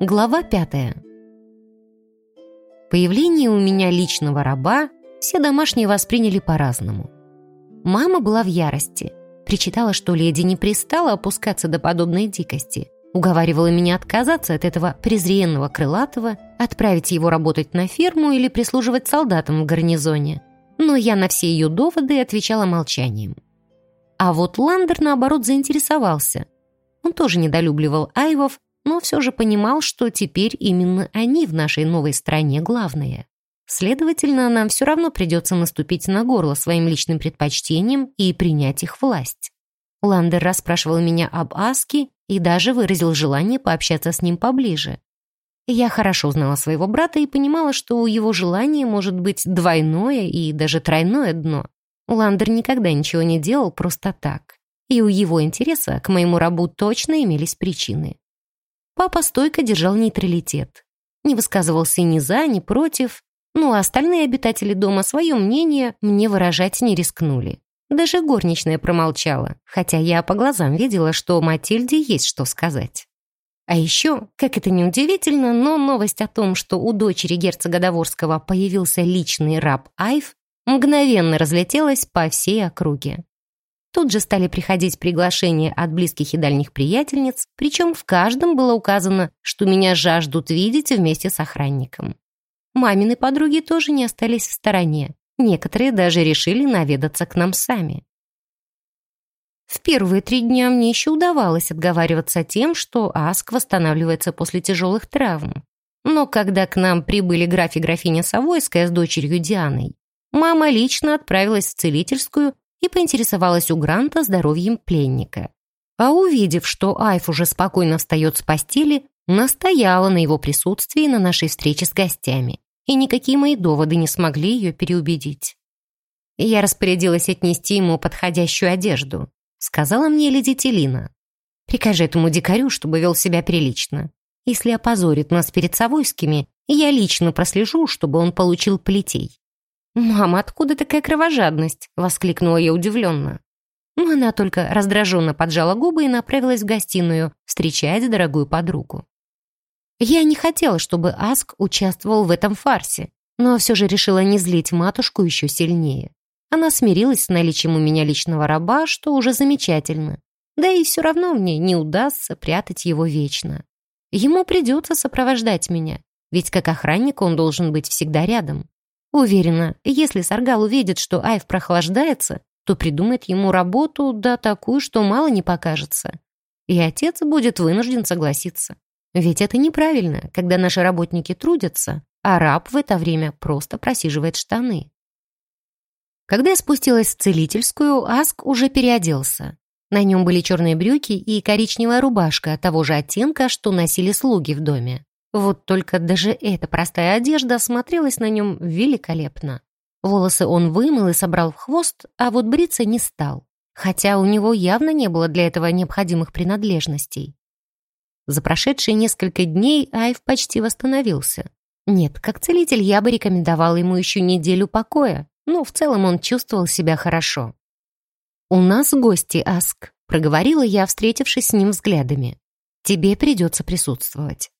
Глава пятая. Появление у меня личного раба все домашние восприняли по-разному. Мама была в ярости. Причитала, что леди не пристала опускаться до подобной дикости. Уговаривала меня отказаться от этого презренного крылатого, отправить его работать на ферму или прислуживать солдатам в гарнизоне. Но я на все ее доводы отвечала молчанием. А вот Ландер, наоборот, заинтересовался. Он тоже недолюбливал айвов, но все же понимал, что теперь именно они в нашей новой стране главные. Следовательно, нам все равно придется наступить на горло своим личным предпочтениям и принять их власть. Ландер расспрашивал меня об Аске и даже выразил желание пообщаться с ним поближе. Я хорошо знала своего брата и понимала, что у его желания может быть двойное и даже тройное дно. Ландер никогда ничего не делал просто так. И у его интереса к моему рабу точно имелись причины. Папа стойко держал нейтралитет. Не высказывался ни за, ни против, ну а остальные обитатели дома свое мнение мне выражать не рискнули. Даже горничная промолчала, хотя я по глазам видела, что Матильде есть что сказать. А еще, как это ни удивительно, но новость о том, что у дочери герцога Доворского появился личный раб Айв, мгновенно разлетелась по всей округе. Тут же стали приходить приглашения от близких и дальних приятельниц, причем в каждом было указано, что меня жаждут видеть вместе с охранником. Мамины подруги тоже не остались в стороне. Некоторые даже решили наведаться к нам сами. В первые три дня мне еще удавалось отговариваться тем, что Аск восстанавливается после тяжелых травм. Но когда к нам прибыли граф и графиня Савойская с дочерью Дианой, мама лично отправилась в целительскую и поинтересовалась у Гранта здоровьем пленника. А увидев, что Айф уже спокойно встает с постели, настояла на его присутствии на нашей встрече с гостями, и никакие мои доводы не смогли ее переубедить. Я распорядилась отнести ему подходящую одежду, сказала мне леди Телина. Прикажи этому дикарю, чтобы вел себя прилично. Если опозорит нас перед Савойскими, я лично прослежу, чтобы он получил плетей. «Мама, откуда такая кровожадность?» — воскликнула я удивленно. Но она только раздраженно поджала губы и направилась в гостиную встречать дорогую подругу. Я не хотела, чтобы Аск участвовал в этом фарсе, но все же решила не злить матушку еще сильнее. Она смирилась с наличием у меня личного раба, что уже замечательно. Да и все равно мне не удастся прятать его вечно. Ему придется сопровождать меня, ведь как охранник он должен быть всегда рядом. Уверена, если Саргал увидит, что Айв прохлаждается, то придумает ему работу, да такую, что мало не покажется. И отец будет вынужден согласиться. Ведь это неправильно, когда наши работники трудятся, а раб в это время просто просиживает штаны. Когда я спустилась в целительскую, Аск уже переоделся. На нем были черные брюки и коричневая рубашка того же оттенка, что носили слуги в доме. Вот только даже эта простая одежда смотрелась на нем великолепно. Волосы он вымыл и собрал в хвост, а вот бриться не стал. Хотя у него явно не было для этого необходимых принадлежностей. За прошедшие несколько дней Айв почти восстановился. Нет, как целитель я бы рекомендовал ему еще неделю покоя, но в целом он чувствовал себя хорошо. «У нас гости, Аск», — проговорила я, встретившись с ним взглядами. «Тебе придется присутствовать».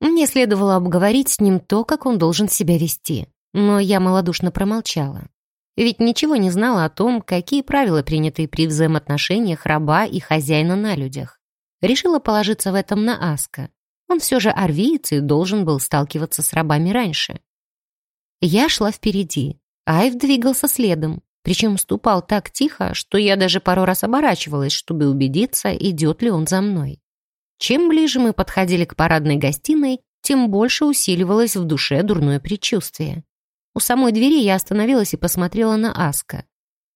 Мне следовало обговорить с ним то, как он должен себя вести, но я малодушно промолчала. Ведь ничего не знала о том, какие правила приняты при взаимоотношениях раба и хозяина на людях. Решила положиться в этом на Аска. Он все же арвиец и должен был сталкиваться с рабами раньше. Я шла впереди, Айв двигался следом, причем ступал так тихо, что я даже пару раз оборачивалась, чтобы убедиться, идет ли он за мной. Чем ближе мы подходили к парадной гостиной, тем больше усиливалось в душе дурное предчувствие. У самой двери я остановилась и посмотрела на Аска.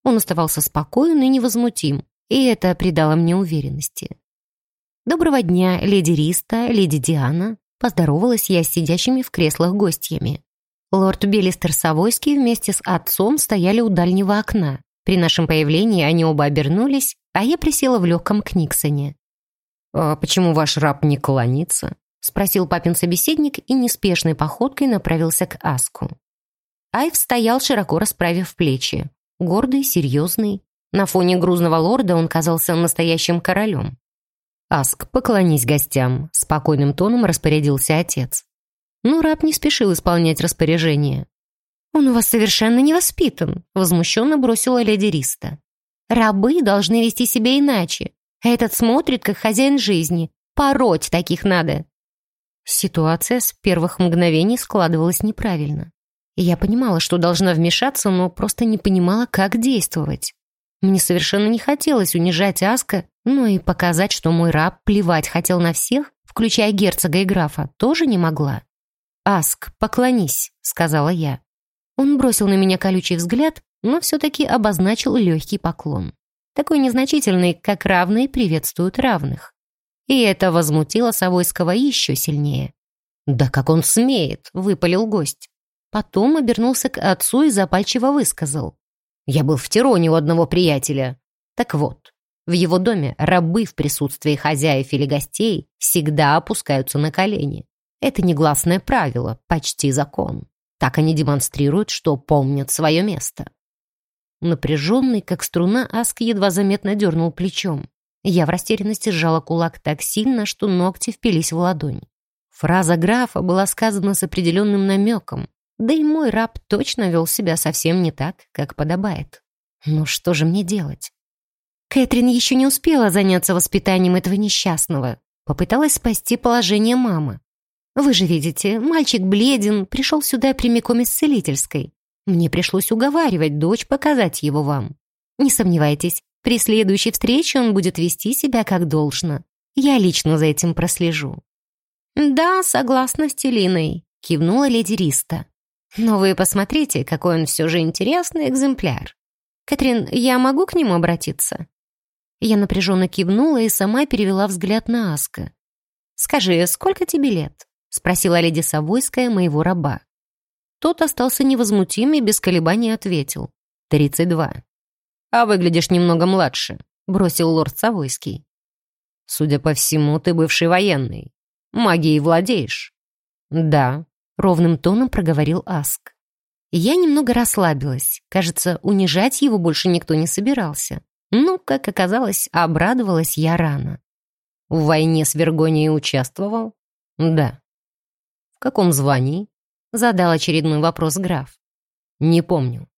Он оставался спокоен и невозмутим, и это придало мне уверенности. «Доброго дня, леди Риста, леди Диана», поздоровалась я с сидящими в креслах гостями. Лорд Беллистер Савойский вместе с отцом стояли у дальнего окна. При нашем появлении они оба обернулись, а я присела в легком книгсоне. «А почему ваш раб не клонится?» — спросил папин собеседник и неспешной походкой направился к Аску. Айв стоял, широко расправив плечи. Гордый, серьезный. На фоне грузного лорда он казался настоящим королем. «Аск, поклонись гостям», — спокойным тоном распорядился отец. Но раб не спешил исполнять распоряжение. «Он у вас совершенно не воспитан», — возмущенно бросила леди Риста. «Рабы должны вести себя иначе. Этот смотрит, как хозяин жизни. Пороть таких надо». Ситуация с первых мгновений складывалась неправильно. Я понимала, что должна вмешаться, но просто не понимала, как действовать. Мне совершенно не хотелось унижать Аска, но и показать, что мой раб плевать хотел на всех, включая герцога и графа, тоже не могла. «Аск, поклонись», — сказала я. Он бросил на меня колючий взгляд, но все-таки обозначил легкий поклон. Такой незначительный, как равные приветствуют равных. И это возмутило Савойского еще сильнее. «Да как он смеет!» — выпалил гость. Потом обернулся к отцу и запальчиво высказал. «Я был в Тироне у одного приятеля. Так вот, в его доме рабы в присутствии хозяев или гостей всегда опускаются на колени. Это негласное правило, почти закон. Так они демонстрируют, что помнят свое место. Напряженный, как струна, Аск едва заметно дернул плечом. Я в растерянности сжала кулак так сильно, что ногти впились в ладонь. Фраза графа была сказана с определенным намеком, да и мой раб точно вел себя совсем не так, как подобает. Ну что же мне делать? Кэтрин еще не успела заняться воспитанием этого несчастного. Попыталась спасти положение мамы. Вы же видите, мальчик бледен, пришел сюда прямиком из целительской. Мне пришлось уговаривать дочь показать его вам. Не сомневайтесь, при следующей встрече он будет вести себя как должно. Я лично за этим прослежу». «Да, согласна с Телиной», — кивнула леди Риста. «Но вы посмотрите, какой он все же интересный экземпляр. Катрин, я могу к нему обратиться?» Я напряженно кивнула и сама перевела взгляд на Аска. «Скажи, сколько тебе лет?» — спросила леди Савойская моего раба. Тот остался невозмутим и без колебаний ответил. «Тридцать два». «А выглядишь немного младше», — бросил лорд Савойский. «Судя по всему, ты бывший военный. Магией владеешь?» «Да», — ровным тоном проговорил Аск. Я немного расслабилась. Кажется, унижать его больше никто не собирался. Ну, как оказалось, обрадовалась я рано. В войне с Вергонией участвовал? Да каком звании?» — задал очередной вопрос граф. «Не помню».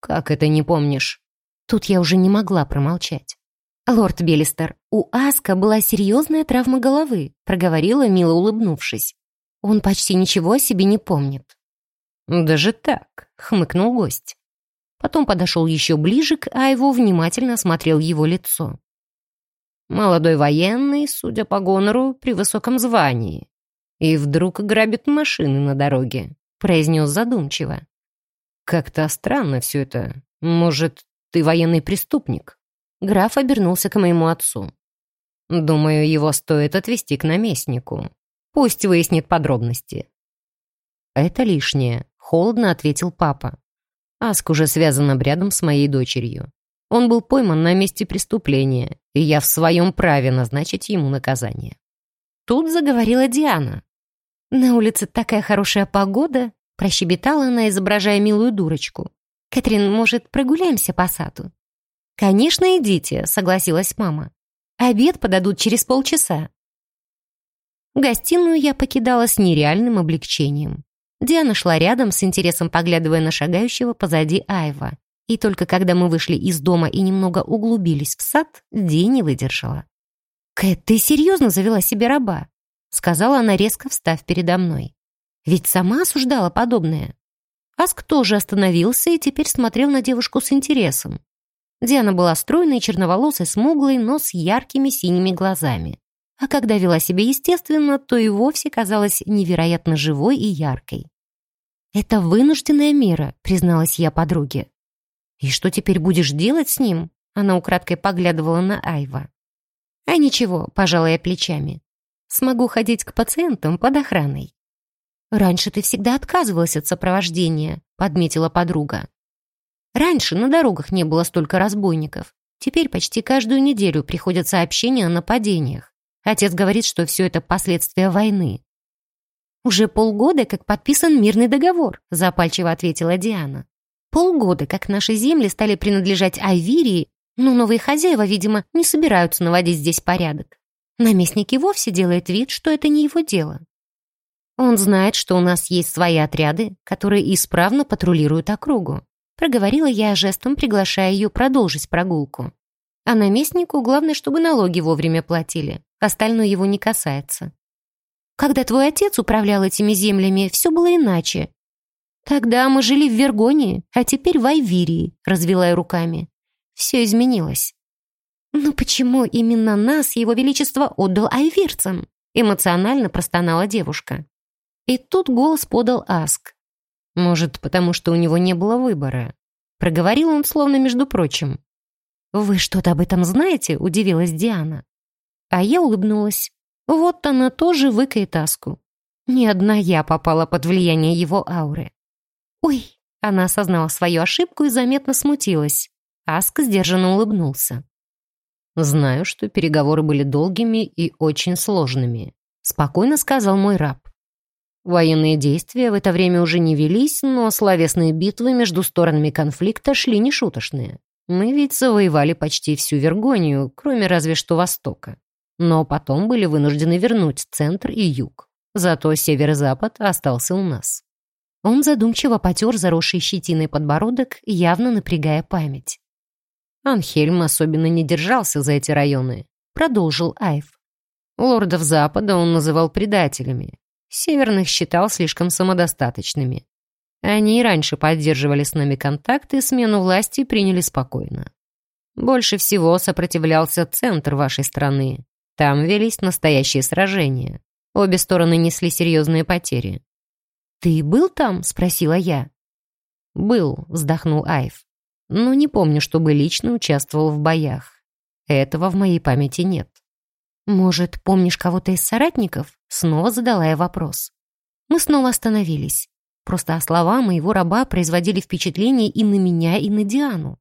«Как это не помнишь?» Тут я уже не могла промолчать. «Лорд Беллистер, у Аска была серьезная травма головы», — проговорила, мило улыбнувшись. «Он почти ничего о себе не помнит». «Даже так», — хмыкнул гость. Потом подошел еще ближе к Айву, внимательно осмотрел его лицо. Молодой военный, судя по гонору, при высоком звании и вдруг грабит машины на дороге», — произнес задумчиво. «Как-то странно все это. Может, ты военный преступник?» Граф обернулся к моему отцу. «Думаю, его стоит отвезти к наместнику. Пусть выяснит подробности». «Это лишнее», — холодно ответил папа. Аск уже связан обрядом с моей дочерью. Он был пойман на месте преступления, и я в своем праве назначить ему наказание. Тут заговорила Диана. «На улице такая хорошая погода», — прощебетала она, изображая милую дурочку. «Кэтрин, может, прогуляемся по саду?» «Конечно, идите», — согласилась мама. «Обед подадут через полчаса». Гостиную я покидала с нереальным облегчением. Диана шла рядом, с интересом поглядывая на шагающего позади Айва. И только когда мы вышли из дома и немного углубились в сад, Ди не выдержала. «Кэт, ты серьезно завела себе раба? Сказала она, резко встав передо мной. Ведь сама осуждала подобное. Аск тоже остановился и теперь смотрел на девушку с интересом. Диана была стройной, черноволосой, смуглой, но с яркими синими глазами. А когда вела себя естественно, то и вовсе казалась невероятно живой и яркой. «Это вынужденная мера», — призналась я подруге. «И что теперь будешь делать с ним?» Она украдкой поглядывала на Айва. «А ничего», — пожала я плечами. Смогу ходить к пациентам под охраной». «Раньше ты всегда отказывалась от сопровождения», — подметила подруга. «Раньше на дорогах не было столько разбойников. Теперь почти каждую неделю приходят сообщения о нападениях. Отец говорит, что все это последствия войны». «Уже полгода, как подписан мирный договор», — запальчиво ответила Диана. Полгода, как наши земли стали принадлежать Айвирии, но новые хозяева, видимо, не собираются наводить здесь порядок. Наместник и вовсе делает вид, что это не его дело. Он знает, что у нас есть свои отряды, которые исправно патрулируют округу. Проговорила я жестом, приглашая ее продолжить прогулку. А наместнику главное, чтобы налоги вовремя платили. Остальное его не касается. Когда твой отец управлял этими землями, все было иначе. Тогда мы жили в Вергонии, а теперь в Айвирии, развела я руками. Все изменилось. «Но почему именно нас его величество отдал айвирцам?» эмоционально простонала девушка. И тут голос подал Аск. «Может, потому что у него не было выбора?» Проговорил он словно между прочим. «Вы что-то об этом знаете?» — удивилась Диана. А я улыбнулась. Вот она тоже выкает Аску. Ни одна я попала под влияние его ауры. «Ой!» — она осознала свою ошибку и заметно смутилась. Аск сдержанно улыбнулся. «Знаю, что переговоры были долгими и очень сложными», — спокойно сказал мой раб. Военные действия в это время уже не велись, но словесные битвы между сторонами конфликта шли нешуточные. Мы ведь завоевали почти всю Вергонию, кроме разве что Востока. Но потом были вынуждены вернуть центр и юг. Зато северо-запад остался у нас. Он задумчиво потер заросший щетиной подбородок, явно напрягая память. Анхельм особенно не держался за эти районы, продолжил Айв. Лордов Запада он называл предателями. Северных считал слишком самодостаточными. Они и раньше поддерживали с нами контакты, смену власти приняли спокойно. Больше всего сопротивлялся центр вашей страны. Там велись настоящие сражения. Обе стороны несли серьезные потери. «Ты был там?» — спросила я. «Был», — вздохнул Айв. «Но не помню, чтобы лично участвовал в боях. Этого в моей памяти нет». «Может, помнишь кого-то из соратников?» Снова задала я вопрос. Мы снова остановились. Просто слова моего раба производили впечатление и на меня, и на Диану.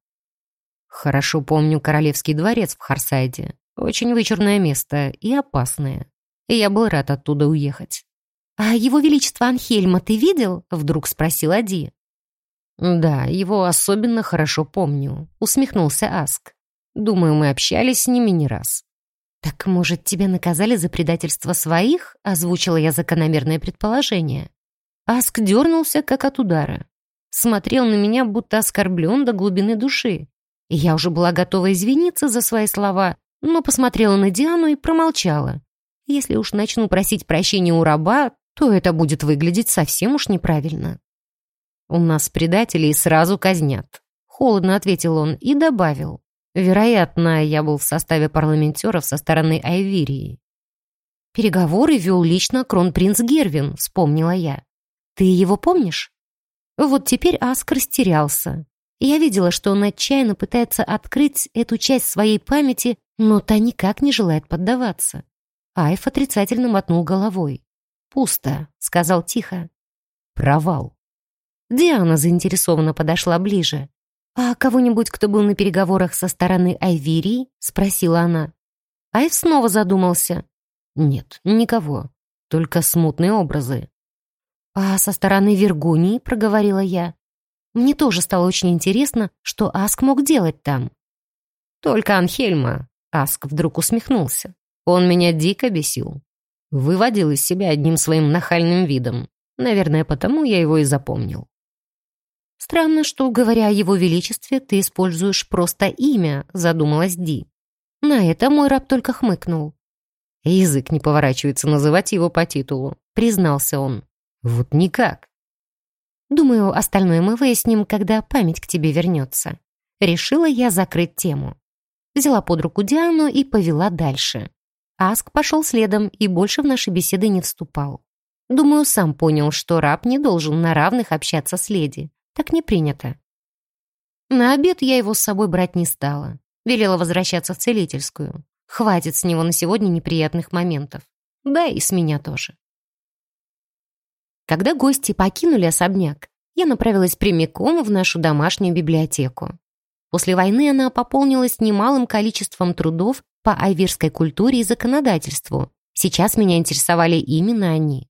Хорошо помню Королевский дворец в Харсайде. Очень вычурное место и опасное. И я был рад оттуда уехать. «А его величество Анхельма ты видел?» — вдруг спросил Ади. «Да, его особенно хорошо помню», — усмехнулся Аск. «Думаю, мы общались с ними не раз». «Так, может, тебя наказали за предательство своих?» — озвучила я закономерное предположение. Аск дернулся, как от удара. Смотрел на меня, будто оскорблен до глубины души. Я уже была готова извиниться за свои слова, но посмотрела на Диану и промолчала. Если уж начну просить прощения у раба, то это будет выглядеть совсем уж неправильно. «У нас предателей сразу казнят», — холодно ответил он и добавил. «Вероятно, я был в составе парламентеров со стороны Айвирии». «Переговоры вел лично кронпринц Гервин», — вспомнила я. Ты его помнишь? Вот теперь Аск растерялся. Я видела, что он отчаянно пытается открыть эту часть своей памяти, но та никак не желает поддаваться. Айф отрицательно мотнул головой. «Пусто», — сказал тихо. «Провал». Диана заинтересованно подошла ближе. «А кого-нибудь, кто был на переговорах со стороны Айвирии?» — спросила она. Айв снова задумался. «Нет, никого. Только смутные образы. «А со стороны Вергунии?» — проговорила я. Мне тоже стало очень интересно, что Аск мог делать там. «Только Анхельма», — Аск вдруг усмехнулся. «Он меня дико бесил. Выводил из себя одним своим нахальным видом. Наверное, потому я его и запомнил». «Странно, что, говоря о его величестве, ты используешь просто имя», — задумалась Ди. На это мой раб только хмыкнул. «Язык не поворачивается называть его по титулу», — признался он. Вот никак. Думаю, остальное мы выясним, когда память к тебе вернется. Решила я закрыть тему. Взяла под руку Диану и повела дальше. Аск пошел следом и больше в наши беседы не вступал. Думаю, сам понял, что раб не должен на равных общаться с леди. Так не принято. На обед я его с собой брать не стала. Велела возвращаться в целительскую. Хватит с него на сегодня неприятных моментов. Да и с меня тоже. Когда гости покинули особняк, я направилась прямиком в нашу домашнюю библиотеку. После войны она пополнилась немалым количеством трудов по айвирской культуре и законодательству. Сейчас меня интересовали именно они.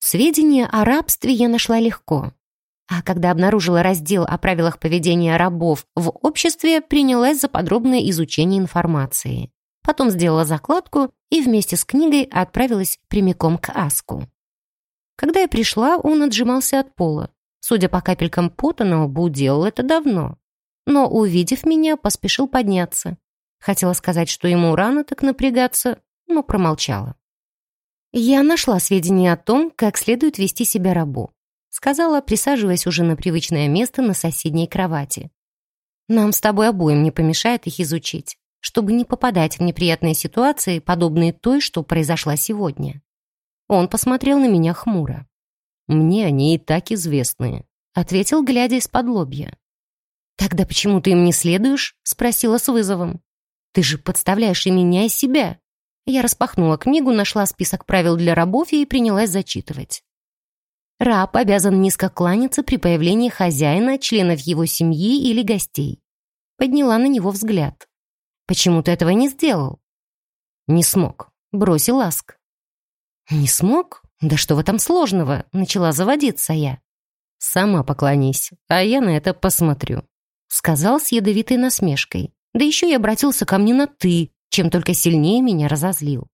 Сведения о рабстве я нашла легко. А когда обнаружила раздел о правилах поведения рабов в обществе, принялась за подробное изучение информации. Потом сделала закладку и вместе с книгой отправилась прямиком к Аску. Когда я пришла, он отжимался от пола. Судя по капелькам пота на лбу, делал это давно. Но, увидев меня, поспешил подняться. Хотела сказать, что ему рано так напрягаться, но промолчала. «Я нашла сведения о том, как следует вести себя рабу», сказала, присаживаясь уже на привычное место на соседней кровати. «Нам с тобой обоим не помешает их изучить, чтобы не попадать в неприятные ситуации, подобные той, что произошла сегодня». Он посмотрел на меня хмуро. «Мне они и так известны», — ответил, глядя из-под лобья. «Тогда почему ты им не следуешь?» — спросила с вызовом. Ты же подставляешь и меня, и себя». Я распахнула книгу, нашла список правил для рабов и принялась зачитывать. Раб обязан низко кланяться при появлении хозяина, членов его семьи или гостей. Подняла на него взгляд. «Почему ты этого не сделал?» «Не смог», — бросил Аск. «Не смог? Да что в этом сложного?» — начала заводиться я. «Сама поклонись, а я на это посмотрю», — сказал с ядовитой насмешкой. Да еще и обратился ко мне на «ты», чем только сильнее меня разозлил.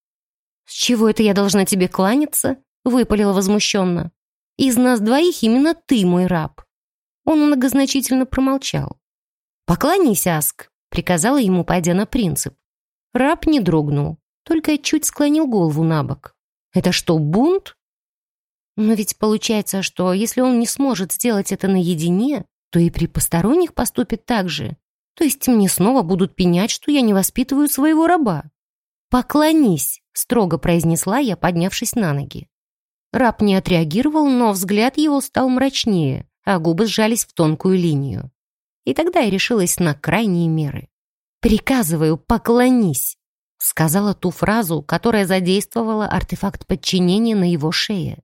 «С чего это я должна тебе кланяться?» — выпалила возмущенно. «Из нас двоих именно ты мой раб». Он многозначительно промолчал. «Поклонись, Аск», — приказала ему, пойдя на принцип. Раб не дрогнул, только чуть склонил голову на бок. «Это что, бунт?» Но ведь получается, что если он не сможет сделать это наедине, то и при посторонних поступит так же. То есть мне снова будут пенять, что я не воспитываю своего раба. «Поклонись», — строго произнесла я, поднявшись на ноги. Раб не отреагировал, но взгляд его стал мрачнее, а губы сжались в тонкую линию. И тогда я решилась на крайние меры. «Приказываю, поклонись», — сказала ту фразу, которая задействовала артефакт подчинения на его шее.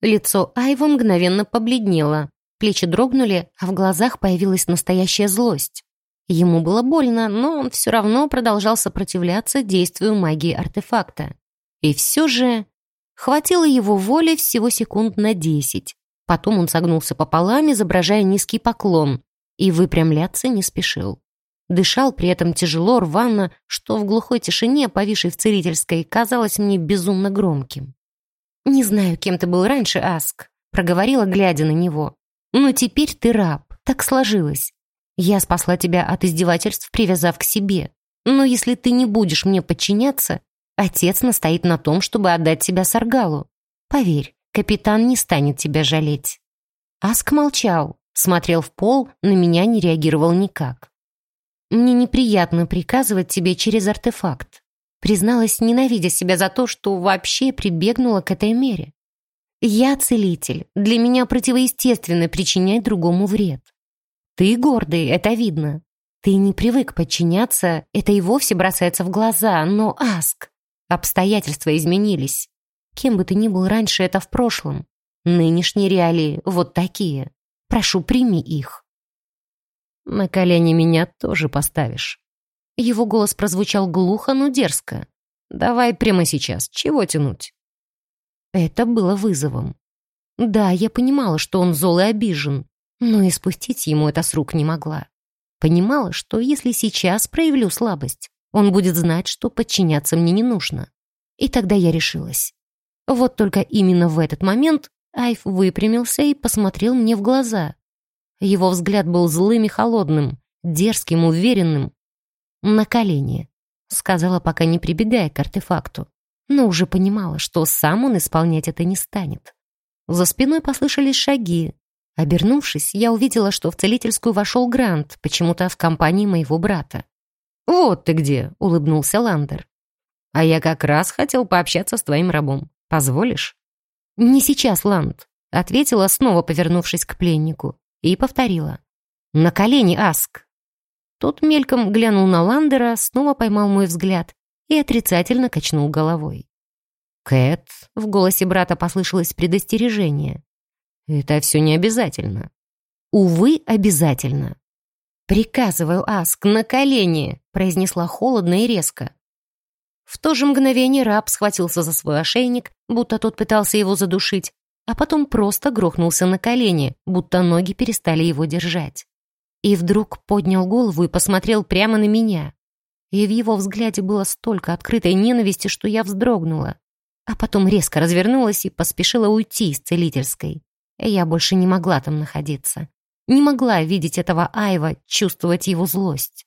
Лицо Айва мгновенно побледнело, плечи дрогнули, а в глазах появилась настоящая злость. Ему было больно, но он все равно продолжал сопротивляться действию магии артефакта. И все же хватило его воли всего секунд на десять. Потом он согнулся пополам, изображая низкий поклон, и выпрямляться не спешил. Дышал при этом тяжело, рвано, что в глухой тишине, повисшей в целительской, казалось мне безумно громким. «Не знаю, кем ты был раньше, Аск», — проговорила, глядя на него. «Но теперь ты раб. Так сложилось. Я спасла тебя от издевательств, привязав к себе. Но если ты не будешь мне подчиняться, отец настоит на том, чтобы отдать тебя Саргалу. Поверь, капитан не станет тебя жалеть». Аск молчал, смотрел в пол, на меня не реагировал никак. «Мне неприятно приказывать тебе через артефакт», призналась, ненавидя себя за то, что вообще прибегнула к этой мере. «Я целитель. Для меня противоестественно причинять другому вред. Ты гордый, это видно. Ты не привык подчиняться, это и вовсе бросается в глаза, но, Аск, обстоятельства изменились. Кем бы ты ни был раньше, это в прошлом. Нынешние реалии вот такие. Прошу, прими их. На колени меня тоже поставишь. Его голос прозвучал глухо, но дерзко. Давай прямо сейчас, чего тянуть? Это было вызовом. Да, я понимала, что он зол и обижен, но и спустить ему это с рук не могла. Понимала, что если сейчас проявлю слабость, он будет знать, что подчиняться мне не нужно. И тогда я решилась. Вот только именно в этот момент Айв выпрямился и посмотрел мне в глаза. Его взгляд был злым и холодным, дерзким, уверенным. «На колени», — сказала, пока не прибегая к артефакту, но уже понимала, что сам он исполнять это не станет. За спиной послышались шаги, Обернувшись, я увидела, что в целительскую вошел Грант, почему-то в компании моего брата. «Вот ты где!» — улыбнулся Ландер. «А я как раз хотел пообщаться с твоим рабом. Позволишь?» «Не сейчас, Ланд», — ответила, снова повернувшись к пленнику, и повторила. «На колени, Аск!» Тот мельком глянул на Ландера, снова поймал мой взгляд и отрицательно качнул головой. «Кэт», — в голосе брата послышалось предостережение. Это все не обязательно. Увы, обязательно. «Приказываю, Аск, на колени!» произнесла холодно и резко. В то же мгновение раб схватился за свой ошейник, будто тот пытался его задушить, а потом просто грохнулся на колени, будто ноги перестали его держать. И вдруг поднял голову и посмотрел прямо на меня. И в его взгляде было столько открытой ненависти, что я вздрогнула. А потом резко развернулась и поспешила уйти из целительской. Я больше не могла там находиться. Не могла видеть этого Айва, чувствовать его злость.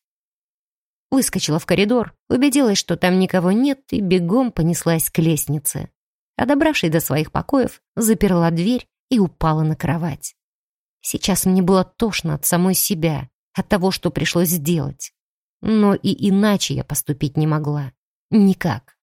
Выскочила в коридор, убедилась, что там никого нет, и бегом понеслась к лестнице. А добравшись до своих покоев, заперла дверь и упала на кровать. Сейчас мне было тошно от самой себя, от того, что пришлось сделать. Но и иначе я поступить не могла. Никак.